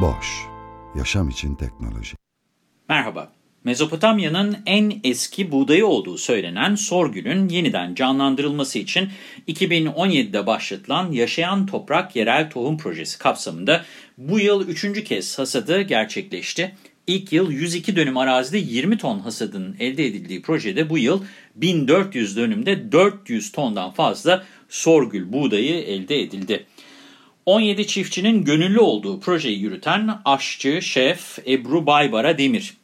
Boş, yaşam için teknoloji. Merhaba. Mezopotamya'nın en eski buğdayı olduğu söylenen Sorgül'ün yeniden canlandırılması için 2017'de başlatılan Yaşayan Toprak Yerel Tohum Projesi kapsamında bu yıl üçüncü kez hasadı gerçekleşti. İlk yıl 102 dönüm arazide 20 ton hasadının elde edildiği projede bu yıl 1400 dönümde 400 tondan fazla sorgül buğdayı elde edildi. 17 çiftçinin gönüllü olduğu projeyi yürüten aşçı, şef Ebru Baybara Demir.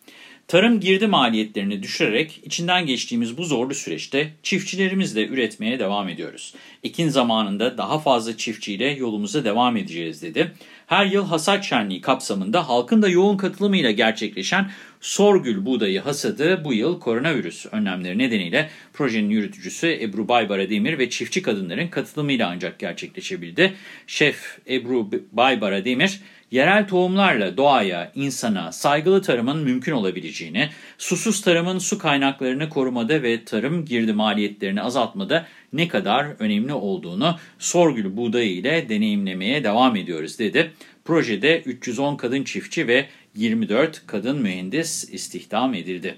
Tarım girdi maliyetlerini düşürerek içinden geçtiğimiz bu zorlu süreçte çiftçilerimizle üretmeye devam ediyoruz. Ekin zamanında daha fazla çiftçiyle yolumuza devam edeceğiz dedi. Her yıl hasat şenliği kapsamında halkın da yoğun katılımıyla gerçekleşen Sorgül buğdayı hasadı bu yıl koronavirüs önlemleri nedeniyle projenin yürütücüsü Ebru Baybara Demir ve çiftçi kadınların katılımıyla ancak gerçekleşebildi. Şef Ebru Baybara Demir, yerel tohumlarla doğaya, insana saygılı tarımın mümkün olabileceğini, susuz tarımın su kaynaklarını korumada ve tarım girdi maliyetlerini azaltmada ne kadar önemli olduğunu sorgülü buğdayı ile deneyimlemeye devam ediyoruz dedi. Projede 310 kadın çiftçi ve 24 kadın mühendis istihdam edildi.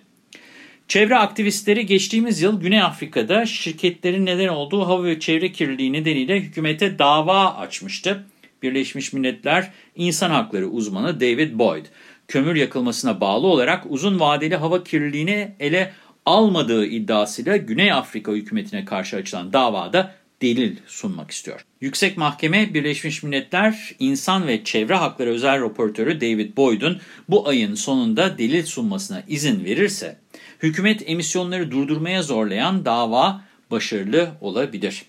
Çevre aktivistleri geçtiğimiz yıl Güney Afrika'da şirketlerin neden olduğu hava ve çevre kirliliği nedeniyle hükümete dava açmıştı. Birleşmiş Milletler İnsan Hakları uzmanı David Boyd, kömür yakılmasına bağlı olarak uzun vadeli hava kirliliğini ele almadığı iddiasıyla Güney Afrika hükümetine karşı açılan davada delil sunmak istiyor. Yüksek Mahkeme Birleşmiş Milletler İnsan ve Çevre Hakları Özel Raportörü David Boyd'un bu ayın sonunda delil sunmasına izin verirse, hükümet emisyonları durdurmaya zorlayan dava başarılı olabilir.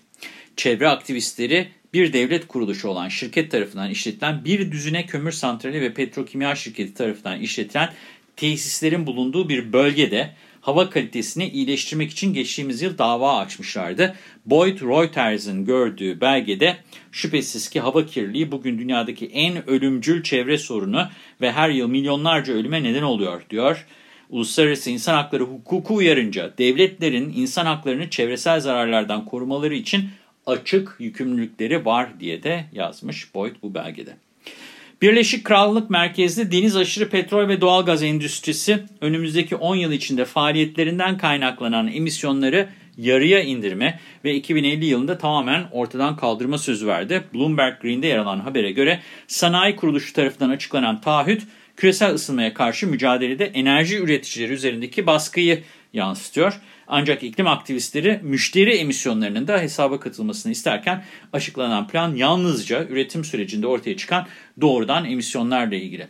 Çevre aktivistleri bir devlet kuruluşu olan şirket tarafından işletilen bir düzine kömür santrali ve petrokimya şirketi tarafından işletilen tesislerin bulunduğu bir bölgede hava kalitesini iyileştirmek için geçtiğimiz yıl dava açmışlardı. Boyd Reuters'ın gördüğü belgede şüphesiz ki hava kirliliği bugün dünyadaki en ölümcül çevre sorunu ve her yıl milyonlarca ölüme neden oluyor diyor. Uluslararası insan hakları hukuku uyarınca devletlerin insan haklarını çevresel zararlardan korumaları için açık yükümlülükleri var diye de yazmış Boyd bu belgede. Birleşik Krallık merkezli deniz aşırı petrol ve doğalgaz endüstrisi önümüzdeki 10 yıl içinde faaliyetlerinden kaynaklanan emisyonları yarıya indirme ve 2050 yılında tamamen ortadan kaldırma sözü verdi. Bloomberg Green'de yer alan habere göre sanayi kuruluşu tarafından açıklanan taahhüt küresel ısınmaya karşı mücadelede enerji üreticileri üzerindeki baskıyı yansıtıyor. Ancak iklim aktivistleri müşteri emisyonlarının da hesaba katılmasını isterken açıklanan plan yalnızca üretim sürecinde ortaya çıkan doğrudan emisyonlarla ilgili.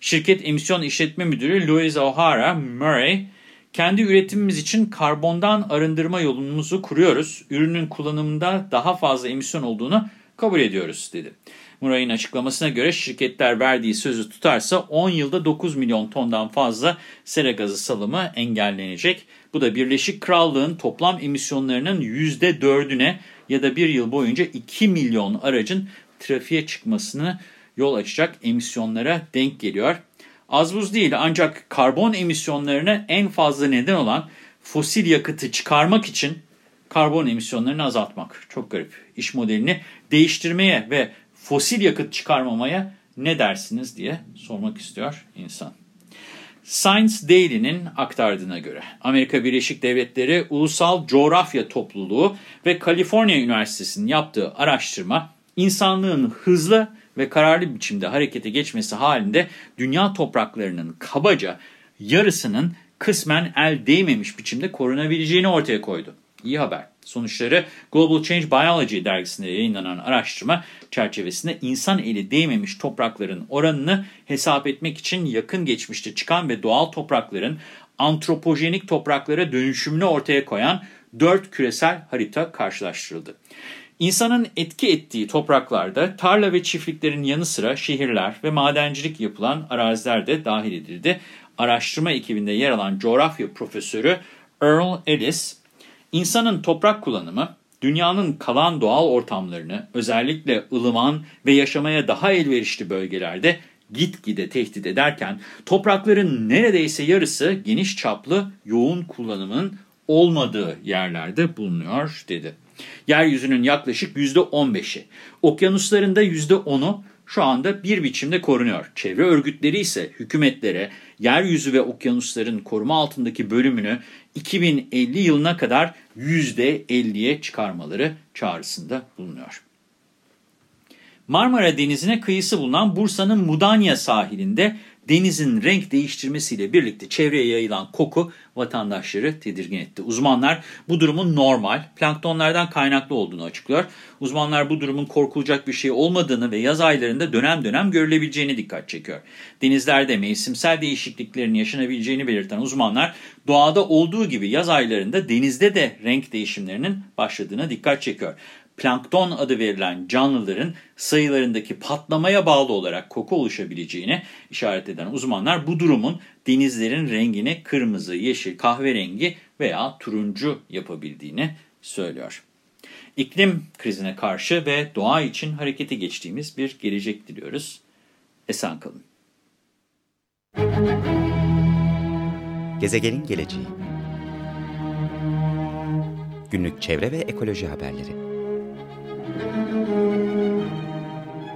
Şirket emisyon işletme müdürü Louise O'Hara Murray, kendi üretimimiz için karbondan arındırma yolumuzu kuruyoruz. Ürünün kullanımında daha fazla emisyon olduğunu kabul ediyoruz dedi. Murray'ın açıklamasına göre şirketler verdiği sözü tutarsa 10 yılda 9 milyon tondan fazla sera gazı salımı engellenecek. Bu da Birleşik Krallığın toplam emisyonlarının %4'üne ya da bir yıl boyunca 2 milyon aracın trafiğe çıkmasını yol açacak emisyonlara denk geliyor. Az buz değil ancak karbon emisyonlarına en fazla neden olan fosil yakıtı çıkarmak için karbon emisyonlarını azaltmak. Çok garip. İş modelini değiştirmeye ve fosil yakıt çıkarmamaya ne dersiniz diye sormak istiyor insan. Science Daily'nin aktardığına göre Amerika Birleşik Devletleri Ulusal Coğrafya Topluluğu ve Kaliforniya Üniversitesi'nin yaptığı araştırma insanlığın hızlı ve kararlı biçimde harekete geçmesi halinde dünya topraklarının kabaca yarısının kısmen el değmemiş biçimde korunabileceğini ortaya koydu. İyi haber. Sonuçları Global Change Biology dergisinde yayınlanan araştırma çerçevesinde insan eli değmemiş toprakların oranını hesap etmek için yakın geçmişte çıkan ve doğal toprakların antropojenik topraklara dönüşümünü ortaya koyan dört küresel harita karşılaştırıldı. İnsanın etki ettiği topraklarda tarla ve çiftliklerin yanı sıra şehirler ve madencilik yapılan araziler de dahil edildi. Araştırma ekibinde yer alan coğrafya profesörü Earl Ellis, insanın toprak kullanımı, dünyanın kalan doğal ortamlarını özellikle ılıman ve yaşamaya daha elverişli bölgelerde gitgide tehdit ederken toprakların neredeyse yarısı geniş çaplı yoğun kullanımın olmadığı yerlerde bulunuyor dedi. Yeryüzünün yaklaşık %15'i, okyanuslarında %10'u şu anda bir biçimde korunuyor. Çevre örgütleri ise hükümetlere yeryüzü ve okyanusların koruma altındaki bölümünü 2050 yılına kadar %50'ye çıkarmaları çağrısında bulunuyor. Marmara Denizi'ne kıyısı bulunan Bursa'nın Mudanya sahilinde denizin renk değiştirmesiyle birlikte çevreye yayılan koku vatandaşları tedirgin etti. Uzmanlar bu durumun normal, planktonlardan kaynaklı olduğunu açıklıyor. Uzmanlar bu durumun korkulacak bir şey olmadığını ve yaz aylarında dönem dönem görülebileceğini dikkat çekiyor. Denizlerde mevsimsel değişikliklerin yaşanabileceğini belirten uzmanlar doğada olduğu gibi yaz aylarında denizde de renk değişimlerinin başladığına dikkat çekiyor plankton adı verilen canlıların sayılarındaki patlamaya bağlı olarak koku oluşabileceğini işaret eden uzmanlar bu durumun denizlerin rengini kırmızı, yeşil, kahverengi veya turuncu yapabildiğini söylüyor. İklim krizine karşı ve doğa için harekete geçtiğimiz bir gelecek diliyoruz. Esen kalın. Gezegenin geleceği Günlük çevre ve ekoloji haberleri